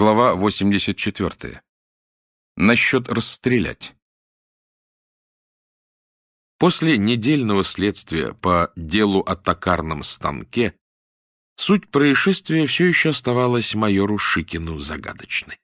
Глава 84. Насчет расстрелять. После недельного следствия по делу о токарном станке суть происшествия все еще оставалась майору Шикину загадочной.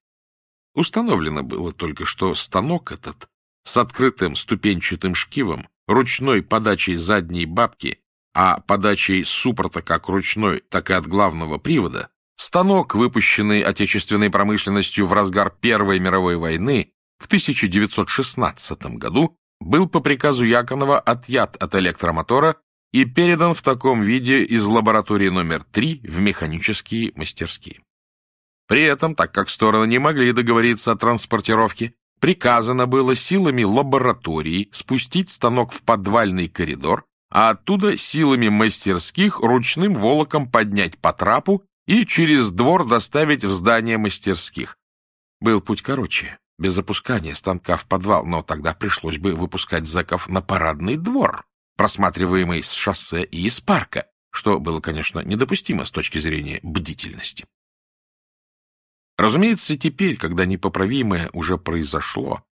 Установлено было только, что станок этот с открытым ступенчатым шкивом, ручной подачей задней бабки, а подачей суппорта как ручной, так и от главного привода Станок, выпущенный отечественной промышленностью в разгар Первой мировой войны в 1916 году, был по приказу Яконова отъят от электромотора и передан в таком виде из лаборатории номер 3 в механические мастерские. При этом, так как стороны не могли договориться о транспортировке, приказано было силами лаборатории спустить станок в подвальный коридор, а оттуда силами мастерских ручным волоком поднять по трапу и через двор доставить в здание мастерских. Был путь короче, без опускания станка в подвал, но тогда пришлось бы выпускать зэков на парадный двор, просматриваемый с шоссе и из парка, что было, конечно, недопустимо с точки зрения бдительности. Разумеется, теперь, когда непоправимое уже произошло,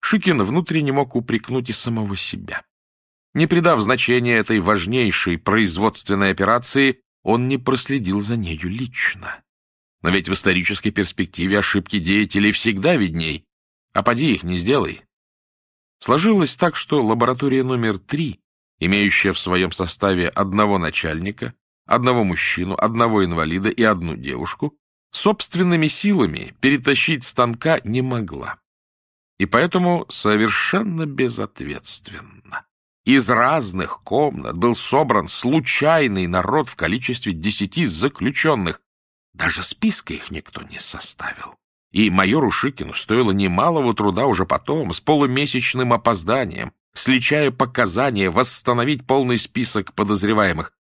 Шикин внутренне мог упрекнуть и самого себя. Не придав значения этой важнейшей производственной операции, он не проследил за нею лично. Но ведь в исторической перспективе ошибки деятелей всегда видней, а поди их не сделай. Сложилось так, что лаборатория номер три, имеющая в своем составе одного начальника, одного мужчину, одного инвалида и одну девушку, собственными силами перетащить станка не могла. И поэтому совершенно безответственно из разных комнат был собран случайный народ в количестве десяти заключенных. Даже списка их никто не составил. И майору Шикину стоило немалого труда уже потом, с полумесячным опозданием, сличая показания, восстановить полный список подозреваемых.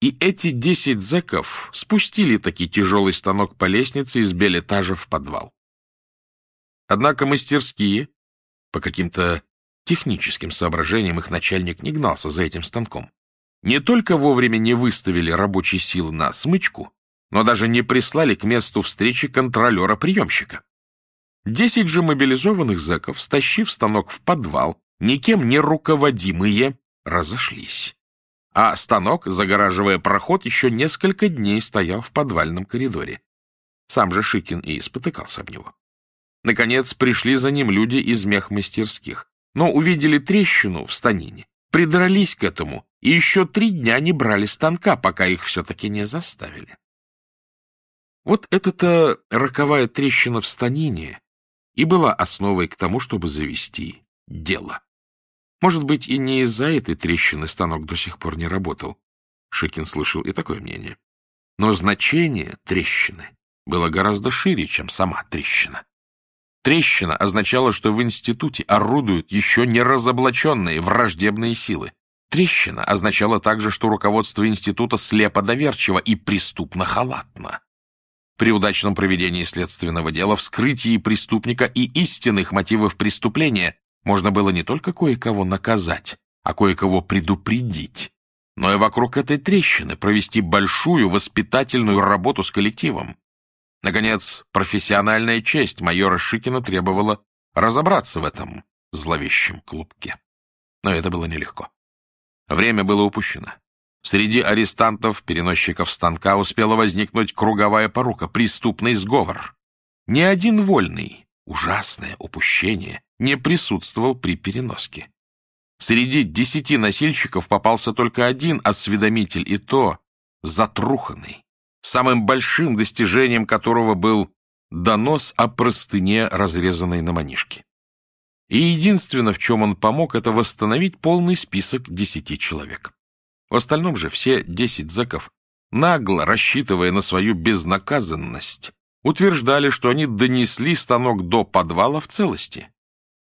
И эти десять зэков спустили таки тяжелый станок по лестнице из белетажа в подвал. Однако мастерские, по каким-то техническим соображениям их начальник не гнался за этим станком. Не только вовремя не выставили рабочие силы на смычку, но даже не прислали к месту встречи контролера-приемщика. Десять же мобилизованных зэков, стащив станок в подвал, никем не руководимые, разошлись. А станок, загораживая проход, еще несколько дней стоял в подвальном коридоре. Сам же Шикин и спотыкался об него. Наконец пришли за ним люди из мехмастерских но увидели трещину в станине, придрались к этому и еще три дня не брали станка, пока их все-таки не заставили. Вот эта-то роковая трещина в станине и была основой к тому, чтобы завести дело. Может быть, и не из-за этой трещины станок до сих пор не работал. Шикин слышал и такое мнение. Но значение трещины было гораздо шире, чем сама трещина. Трещина означала, что в институте орудуют еще не разоблаченные враждебные силы. Трещина означала также, что руководство института слепо доверчиво и преступно халатно. При удачном проведении следственного дела, вскрытии преступника и истинных мотивов преступления можно было не только кое-кого наказать, а кое-кого предупредить, но и вокруг этой трещины провести большую воспитательную работу с коллективом. Наконец, профессиональная честь майора Шикина требовала разобраться в этом зловещем клубке. Но это было нелегко. Время было упущено. Среди арестантов, переносчиков станка, успела возникнуть круговая порука, преступный сговор. Ни один вольный, ужасное упущение, не присутствовал при переноске. Среди десяти носильщиков попался только один осведомитель, и то затруханный, самым большим достижением которого был донос о простыне, разрезанной на манишке. И единственное, в чем он помог, это восстановить полный список десяти человек. В остальном же все десять зэков, нагло рассчитывая на свою безнаказанность, утверждали, что они донесли станок до подвала в целости.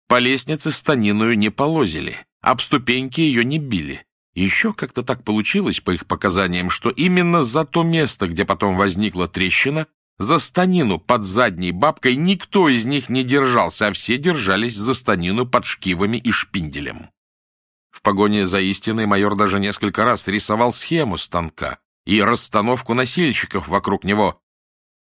По лестнице станиную не полозили, об ступеньки ее не били, еще как-то так получилось, по их показаниям, что именно за то место, где потом возникла трещина, за станину под задней бабкой никто из них не держался, а все держались за станину под шкивами и шпинделем. В погоне за истиной майор даже несколько раз рисовал схему станка и расстановку носильщиков вокруг него.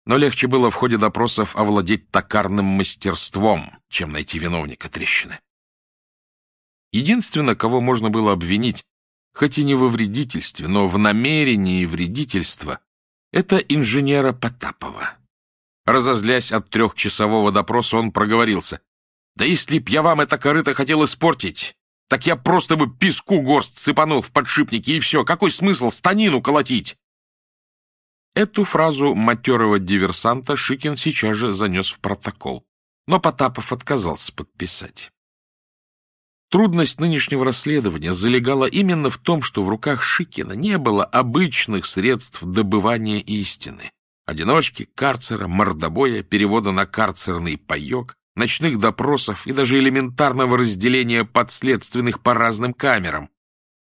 но легче было в ходе допросов овладеть токарным мастерством, чем найти виновника трещины. Единственное, кого можно было обвинить, хоть и не во вредительстве, но в намерении вредительства, это инженера Потапова. Разозлясь от трехчасового допроса, он проговорился. «Да если б я вам это корыто хотел испортить, так я просто бы песку горсть сыпанул в подшипники, и все. Какой смысл станину колотить?» Эту фразу матерого диверсанта Шикин сейчас же занес в протокол, но Потапов отказался подписать. Трудность нынешнего расследования залегала именно в том, что в руках Шикина не было обычных средств добывания истины. Одиночки, карцера, мордобоя, перевода на карцерный паек, ночных допросов и даже элементарного разделения подследственных по разным камерам.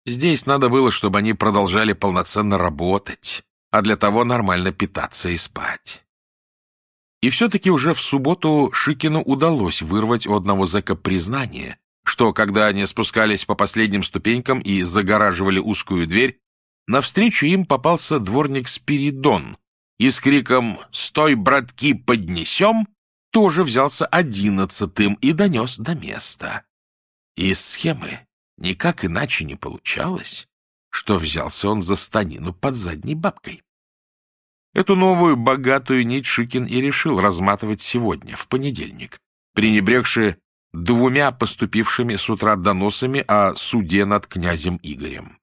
Здесь надо было, чтобы они продолжали полноценно работать, а для того нормально питаться и спать. И все-таки уже в субботу Шикину удалось вырвать у одного зэка признание, что, когда они спускались по последним ступенькам и загораживали узкую дверь, навстречу им попался дворник Спиридон и с криком «Стой, братки, поднесем!» тоже взялся одиннадцатым и донес до места. Из схемы никак иначе не получалось, что взялся он за станину под задней бабкой. Эту новую богатую нить Шикин и решил разматывать сегодня, в понедельник, пренебрегши двумя поступившими с утра доносами о суде над князем Игорем.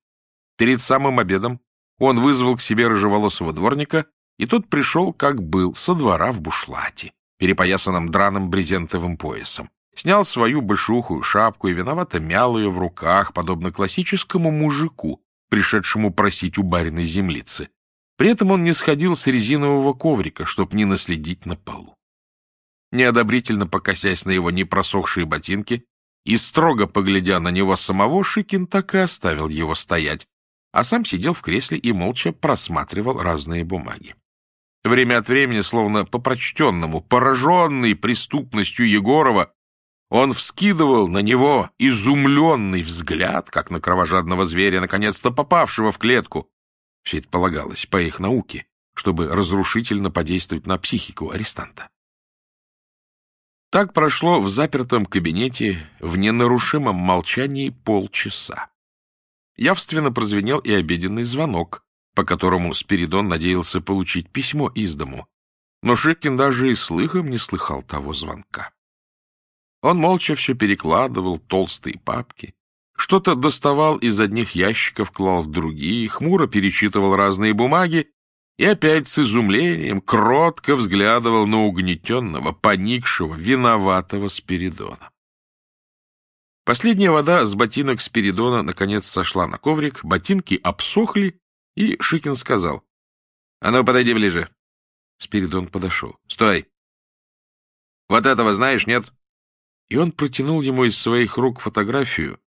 Перед самым обедом он вызвал к себе рыжеволосого дворника, и тот пришел, как был, со двора в бушлате, перепоясанном драным брезентовым поясом. Снял свою большухую шапку и виновато мял ее в руках, подобно классическому мужику, пришедшему просить у бариной землицы. При этом он не сходил с резинового коврика, чтоб не наследить на полу неодобрительно покосясь на его непросохшие ботинки и строго поглядя на него самого, Шикин так и оставил его стоять, а сам сидел в кресле и молча просматривал разные бумаги. Время от времени, словно по прочтенному, пораженный преступностью Егорова, он вскидывал на него изумленный взгляд, как на кровожадного зверя, наконец-то попавшего в клетку. Все это полагалось по их науке, чтобы разрушительно подействовать на психику арестанта. Так прошло в запертом кабинете в ненарушимом молчании полчаса. Явственно прозвенел и обеденный звонок, по которому Спиридон надеялся получить письмо из дому. Но Шикин даже и слыхом не слыхал того звонка. Он молча все перекладывал, толстые папки, что-то доставал из одних ящиков, клал в другие, хмуро перечитывал разные бумаги и опять с изумлением кротко взглядывал на угнетенного, поникшего, виноватого Спиридона. Последняя вода с ботинок Спиридона наконец сошла на коврик, ботинки обсохли, и Шикин сказал, — А ну, подойди ближе. Спиридон подошел. — Стой! — Вот этого знаешь, нет? И он протянул ему из своих рук фотографию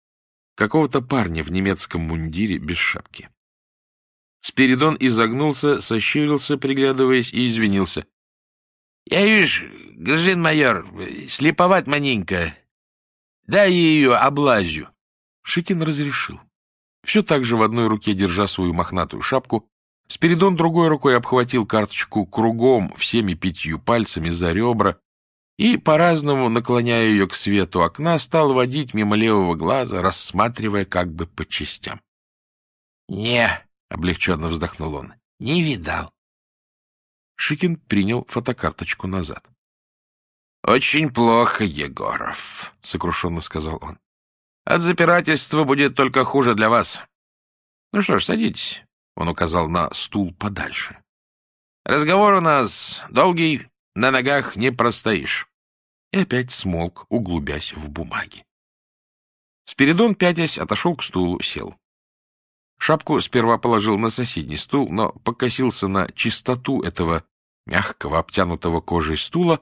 какого-то парня в немецком мундире без шапки. Спиридон изогнулся, сощурился, приглядываясь, и извинился. — Я, вижу, гражданин майор, слеповать маненько. Дай ее облазю. Шикин разрешил. Все так же в одной руке, держа свою мохнатую шапку, Спиридон другой рукой обхватил карточку кругом всеми пятью пальцами за ребра и, по-разному наклоняя ее к свету окна, стал водить мимо левого глаза, рассматривая как бы по частям. — Не, — облегченно вздохнул он. — Не видал. Шикин принял фотокарточку назад. — Очень плохо, Егоров, — сокрушенно сказал он. — От запирательства будет только хуже для вас. — Ну что ж, садитесь, — он указал на стул подальше. — Разговор у нас долгий, на ногах не простоишь. И опять смолк, углубясь в бумаги. Спиридон, пятясь, отошел к стулу, сел. Шапку сперва положил на соседний стул, но покосился на чистоту этого мягкого, обтянутого кожей стула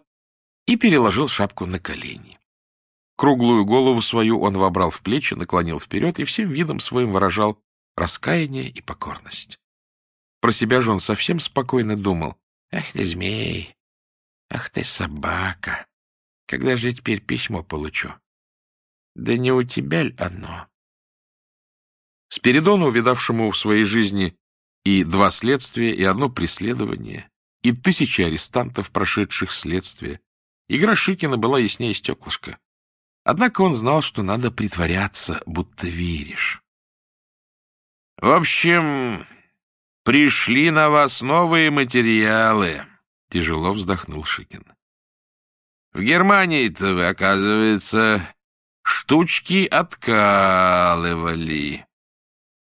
и переложил шапку на колени. Круглую голову свою он вобрал в плечи, наклонил вперед и всем видом своим выражал раскаяние и покорность. Про себя же он совсем спокойно думал. «Ах ты, змей! Ах ты, собака! Когда же я теперь письмо получу? Да не у тебя ли оно?» Спиридону, увидавшему в своей жизни и два следствия, и одно преследование, и тысячи арестантов, прошедших следствие. Игра Шикина была яснее стеклышка. Однако он знал, что надо притворяться, будто веришь. — В общем, пришли на вас новые материалы, — тяжело вздохнул Шикин. — В Германии-то вы, оказывается, штучки откалывали. —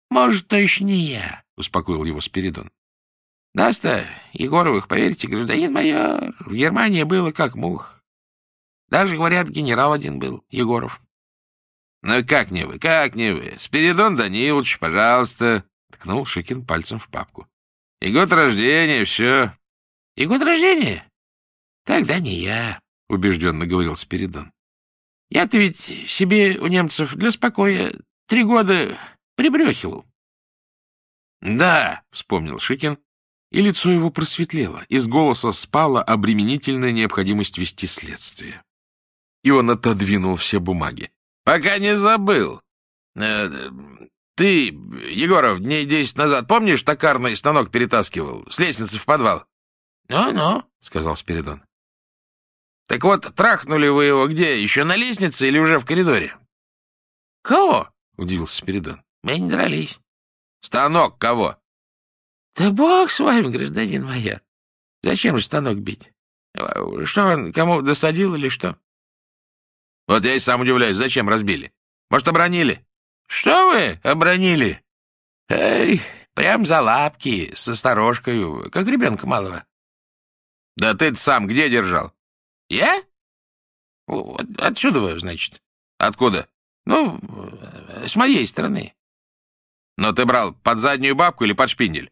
Может, точно не я, — успокоил его Спиридон. — Нас-то, Егоровых, поверьте, гражданин майор, в Германии было как мух. Даже, говорят, генерал один был, Егоров. — Ну как не вы, как не вы? Спиридон Данилович, пожалуйста, — ткнул Шикин пальцем в папку. — И год рождения, все. — И год рождения? Тогда не я, — убежденно говорил Спиридон. — Я-то ведь себе у немцев для спокоя три года прибрехивал. — Да, — вспомнил Шикин, и лицо его просветлело. Из голоса спала обременительная необходимость вести следствие. И он отодвинул все бумаги. — Пока не забыл. Э, ты, Егоров, дней десять назад, помнишь, токарный станок перетаскивал с лестницы в подвал? «Ну — сказал Спиридон. — Так вот, трахнули вы его где? Еще на лестнице или уже в коридоре? — Кого? — удивился Спиридон. — Мы не дрались. — Станок кого? — Да бог с вами, гражданин майор. Зачем же станок бить? Что он, кому досадил или что? Вот я и сам удивляюсь, зачем разбили? Может, обронили? — Что вы обронили? Эй, прям за лапки, с осторожкой, как ребенка малого. — Да ты сам где держал? — Я? Вот отсюда вы, значит. — Откуда? — Ну, с моей стороны. — Но ты брал под заднюю бабку или под шпиндель?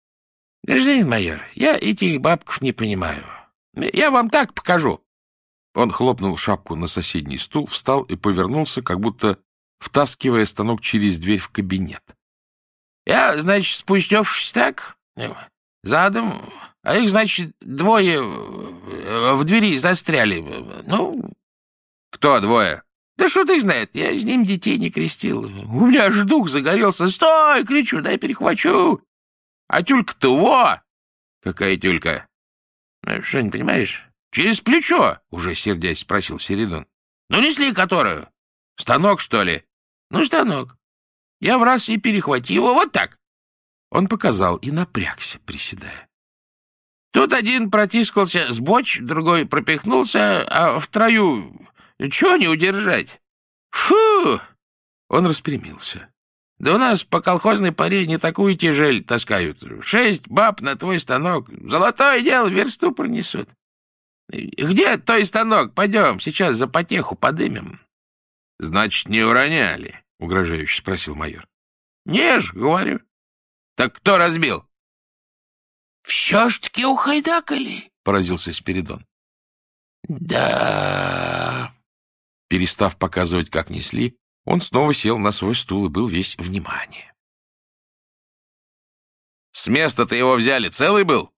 — Гражданин майор, я этих бабков не понимаю. Я вам так покажу. Он хлопнул шапку на соседний стул, встал и повернулся, как будто втаскивая станок через дверь в кабинет. — Я, значит, спустившись так, задом, а их, значит, двое в двери застряли. Ну... — Кто двое? — Да что ты знает, я с ним детей не крестил. У меня аж дух загорелся. Стой! — кричу, дай перехвачу. А тюлька-то во! — Какая тюлька? — Что, не понимаешь? — Через плечо, — уже сердясь спросил Середон. — Ну, несли которую? — Станок, что ли? — Ну, станок. Я в раз и перехватил его вот так. Он показал и напрягся, приседая. Тут один протискался с боч, другой пропихнулся, а втрою... Чего не удержать? Фу! Он распрямился. Да у нас по колхозной паре не такую тяжель таскают. Шесть баб на твой станок. Золотое дело версту пронесут. Где той станок? Пойдем, сейчас за потеху подымем. — Значит, не уроняли? — угрожающе спросил майор. — Не ж, говорю. — Так кто разбил? — Все ж таки ухайдакали, — поразился Спиридон. — Да... Перестав показывать, как несли, он снова сел на свой стул и был весь внимание. — С места-то его взяли, целый был?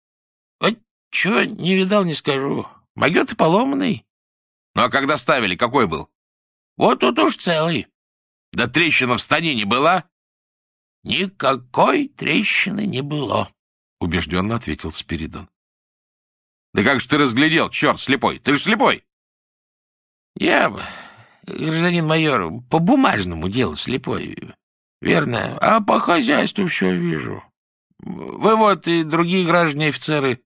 — Вот чего не видал, не скажу. Могет и поломанный. — Ну а когда ставили, какой был? — Вот тут уж целый. — Да трещина в станине была? — Никакой трещины не было, — убежденно ответил Спиридон. — Да как же ты разглядел, черт слепой? Ты же слепой! — Я, гражданин майор, по бумажному делу слепой, верно, а по хозяйству все вижу. Вы вот и другие граждане офицеры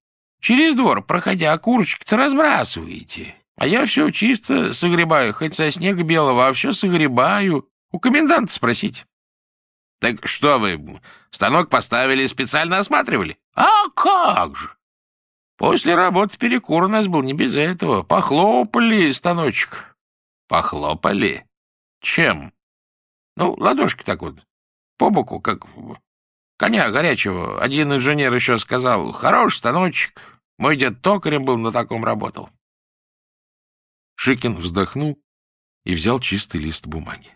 Через двор, проходя, окурочек-то разбрасываете. А я все чисто согребаю, хоть со снега белого, а все согребаю. У коменданта спросить. Так что вы, станок поставили и специально осматривали? А как же! После работы перекур у нас был не без этого. Похлопали станочек. Похлопали? Чем? Ну, ладошки так вот, по боку, как коня горячего. Один инженер еще сказал, хороший станочек, мой дед токарем был, на таком работал. Шикин вздохнул и взял чистый лист бумаги.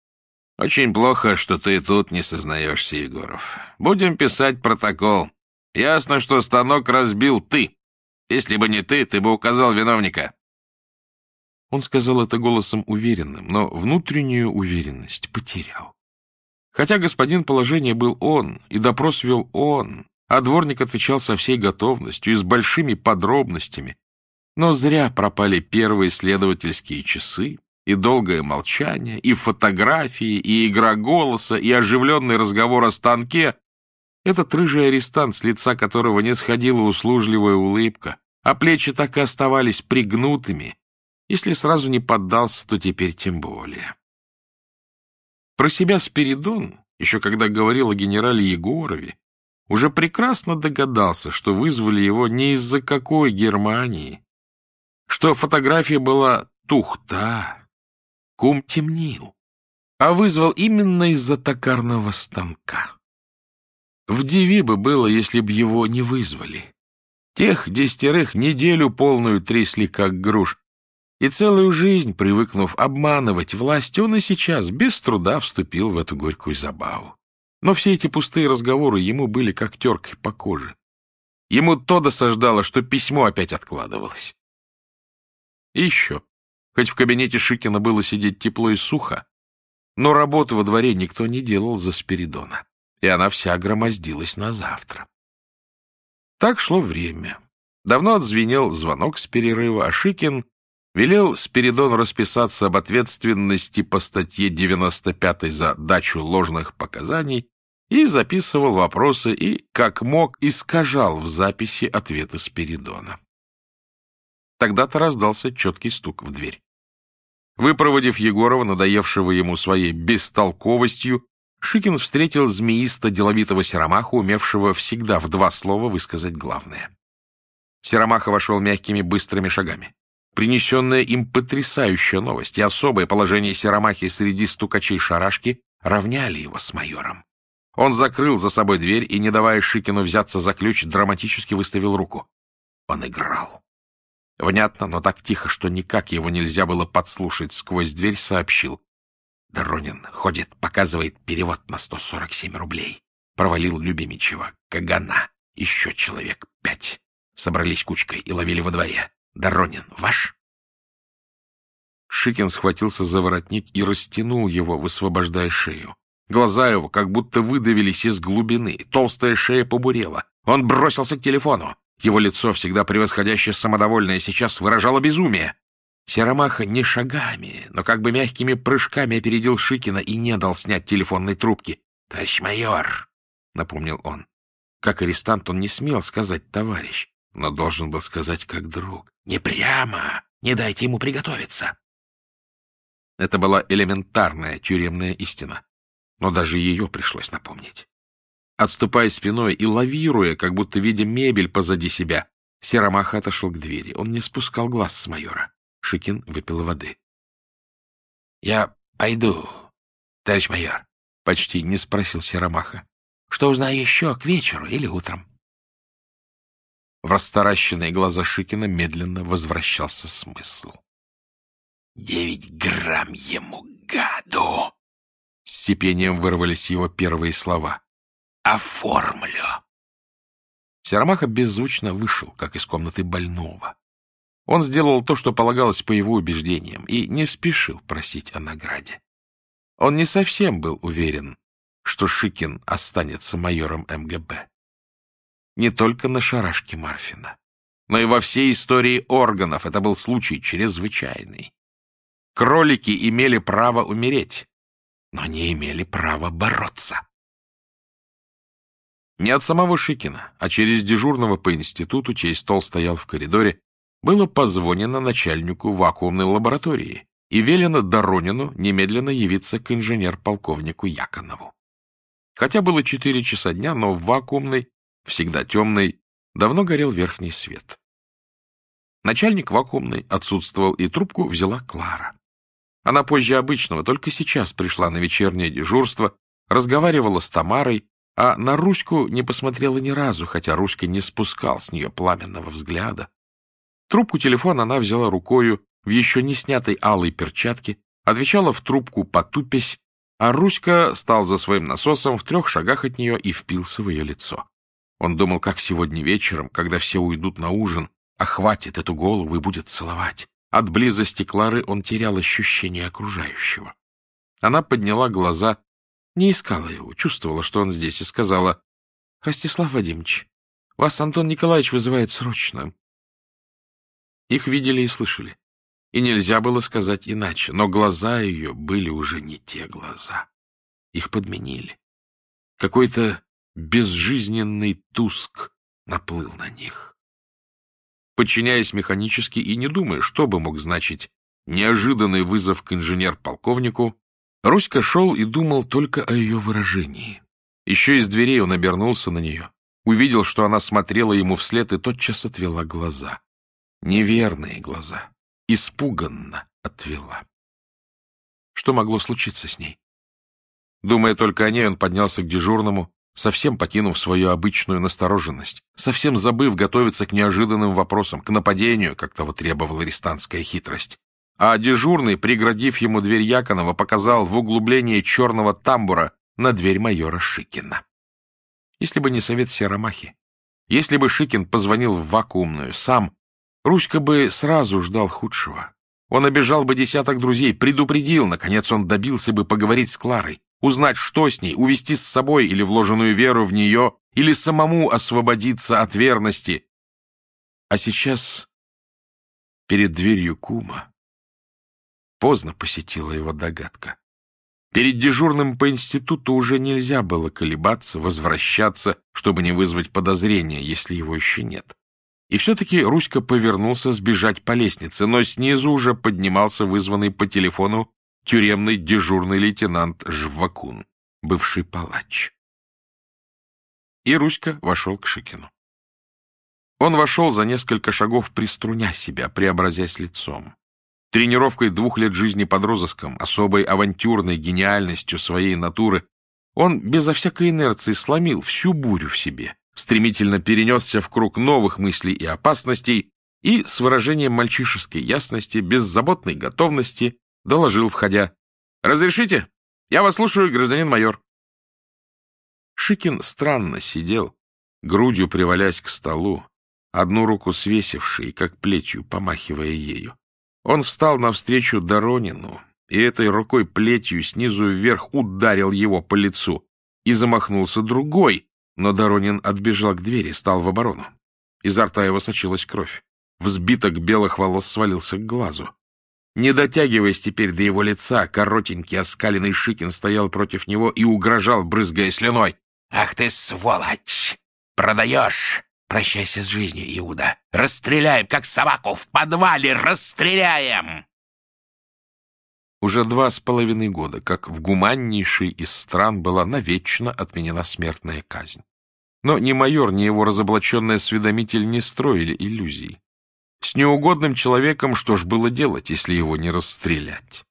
— Очень плохо, что ты тут не сознаешься, Егоров. Будем писать протокол. Ясно, что станок разбил ты. Если бы не ты, ты бы указал виновника. Он сказал это голосом уверенным, но внутреннюю уверенность потерял. Хотя господин положение был он, и допрос вел он, а дворник отвечал со всей готовностью и с большими подробностями. Но зря пропали первые следовательские часы, и долгое молчание, и фотографии, и игра голоса, и оживленный разговор о станке. Этот рыжий арестант, с лица которого не сходила услужливая улыбка, а плечи так и оставались пригнутыми. Если сразу не поддался, то теперь тем более. Про себя Спиридон, еще когда говорил о генерале Егорове, уже прекрасно догадался, что вызвали его не из-за какой Германии, что фотография была тухта, кум темнил, а вызвал именно из-за токарного станка. В Диви бы было, если б его не вызвали. Тех десятерых неделю полную трясли, как груш, и целую жизнь, привыкнув обманывать власть, он и сейчас без труда вступил в эту горькую забаву. Но все эти пустые разговоры ему были как теркой по коже. Ему то досаждало, что письмо опять откладывалось. И еще, хоть в кабинете Шикина было сидеть тепло и сухо, но работу во дворе никто не делал за Спиридона, и она вся громоздилась на завтра. Так шло время. Давно отзвенел звонок с перерыва, а Шикин велел Спиридону расписаться об ответственности по статье 95 за дачу ложных показаний и записывал вопросы и, как мог, искажал в записи ответы Спиридона. Тогда-то раздался четкий стук в дверь. Выпроводив Егорова, надоевшего ему своей бестолковостью, Шикин встретил змеисто-деловитого Серомаху, умевшего всегда в два слова высказать главное. Серомаха вошел мягкими быстрыми шагами. Принесенная им потрясающая новость и особое положение Серомахи среди стукачей шарашки равняли его с майором. Он закрыл за собой дверь и, не давая Шикину взяться за ключ, драматически выставил руку. Он играл. Внятно, но так тихо, что никак его нельзя было подслушать, сквозь дверь сообщил. Доронин ходит, показывает перевод на 147 рублей. Провалил Любимичева, Кагана, еще человек пять. Собрались кучкой и ловили во дворе. Доронин ваш? Шикин схватился за воротник и растянул его, высвобождая шею. Глаза его как будто выдавились из глубины, толстая шея побурела. Он бросился к телефону. Его лицо, всегда превосходящее самодовольное, сейчас выражало безумие. Серомаха не шагами, но как бы мягкими прыжками опередил Шикина и не дал снять телефонной трубки. — Товарищ майор, — напомнил он. Как арестант он не смел сказать «товарищ», но должен был сказать как друг. «Не прямо! Не дайте ему приготовиться!» Это была элементарная тюремная истина, но даже ее пришлось напомнить. Отступая спиной и лавируя, как будто видя мебель позади себя, Серомаха отошел к двери. Он не спускал глаз с майора. Шикин выпил воды. — Я пойду, товарищ майор, — почти не спросил Серомаха. — Что узнаю еще к вечеру или утром? В расстаращенные глаза Шикина медленно возвращался смысл. «Девять грамм ему, гаду!» С сипением вырвались его первые слова. «Оформлю!» Серомаха беззвучно вышел, как из комнаты больного. Он сделал то, что полагалось по его убеждениям, и не спешил просить о награде. Он не совсем был уверен, что Шикин останется майором МГБ не только на шарашке Марфина, но и во всей истории органов. Это был случай чрезвычайный. Кролики имели право умереть, но не имели права бороться. Не от самого Шикина, а через дежурного по институту, чей стол стоял в коридоре, было позвонено начальнику вакуумной лаборатории и велено Доронину немедленно явиться к инженер-полковнику Яконову. Хотя было четыре часа дня, но в вакуумной всегда темный, давно горел верхний свет. Начальник вакуумный отсутствовал, и трубку взяла Клара. Она позже обычного, только сейчас пришла на вечернее дежурство, разговаривала с Тамарой, а на Руську не посмотрела ни разу, хотя Руська не спускал с нее пламенного взгляда. Трубку телефона она взяла рукою в еще не снятой алой перчатке, отвечала в трубку потупясь, а Руська стал за своим насосом в трех шагах от нее и впился в ее лицо. Он думал, как сегодня вечером, когда все уйдут на ужин, охватит эту голову и будет целовать. От близости Клары он терял ощущение окружающего. Она подняла глаза, не искала его, чувствовала, что он здесь, и сказала, — Ростислав Вадимович, вас Антон Николаевич вызывает срочно. Их видели и слышали. И нельзя было сказать иначе, но глаза ее были уже не те глаза. Их подменили. Какой-то безжизненный туск наплыл на них. Подчиняясь механически и не думая, что бы мог значить неожиданный вызов к инженер-полковнику, Руська шел и думал только о ее выражении. Еще из дверей он обернулся на нее, увидел, что она смотрела ему вслед и тотчас отвела глаза. Неверные глаза. Испуганно отвела. Что могло случиться с ней? Думая только о ней, он поднялся к дежурному, совсем покинув свою обычную настороженность, совсем забыв готовиться к неожиданным вопросам, к нападению, как того требовала арестантская хитрость. А дежурный, преградив ему дверь Яконова, показал в углубление черного тамбура на дверь майора Шикина. Если бы не совет Серомахи, если бы Шикин позвонил в вакуумную сам, Руська бы сразу ждал худшего. Он обижал бы десяток друзей, предупредил, наконец он добился бы поговорить с Кларой, узнать, что с ней, увести с собой или вложенную веру в нее, или самому освободиться от верности. А сейчас перед дверью кума поздно посетила его догадка. Перед дежурным по институту уже нельзя было колебаться, возвращаться, чтобы не вызвать подозрения, если его еще нет. И все-таки Руська повернулся сбежать по лестнице, но снизу уже поднимался вызванный по телефону тюремный дежурный лейтенант Жвакун, бывший палач. И Руська вошел к Шикину. Он вошел за несколько шагов, приструня себя, преобразясь лицом. Тренировкой двух лет жизни под розыском, особой авантюрной гениальностью своей натуры, он безо всякой инерции сломил всю бурю в себе, стремительно перенесся в круг новых мыслей и опасностей и с выражением мальчишеской ясности, беззаботной готовности доложил, входя. «Разрешите? Я вас слушаю, гражданин майор». Шикин странно сидел, грудью привалясь к столу, одну руку свесившей, как плетью, помахивая ею. Он встал навстречу Доронину и этой рукой плетью снизу вверх ударил его по лицу и замахнулся другой, но Доронин отбежал к двери, стал в оборону. Изо рта его сочилась кровь. Взбиток белых волос свалился к глазу. Не дотягиваясь теперь до его лица, коротенький оскаленный Шикин стоял против него и угрожал, брызгая слюной. — Ах ты, сволочь! Продаешь! Прощайся с жизнью, Иуда! Расстреляем, как собаку в подвале! Расстреляем! Уже два с половиной года, как в гуманнейшей из стран была навечно отменена смертная казнь. Но ни майор, ни его разоблаченный осведомитель не строили иллюзий. С неугодным человеком что ж было делать, если его не расстрелять?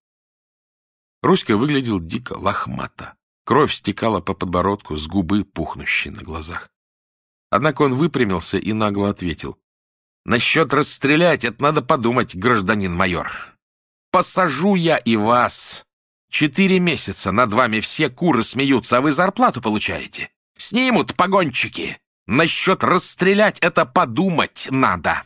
Руська выглядел дико, лохмато. Кровь стекала по подбородку, с губы пухнущей на глазах. Однако он выпрямился и нагло ответил. — Насчет расстрелять это надо подумать, гражданин майор. Посажу я и вас. Четыре месяца над вами все куры смеются, а вы зарплату получаете. Снимут погонщики. Насчет расстрелять это подумать надо.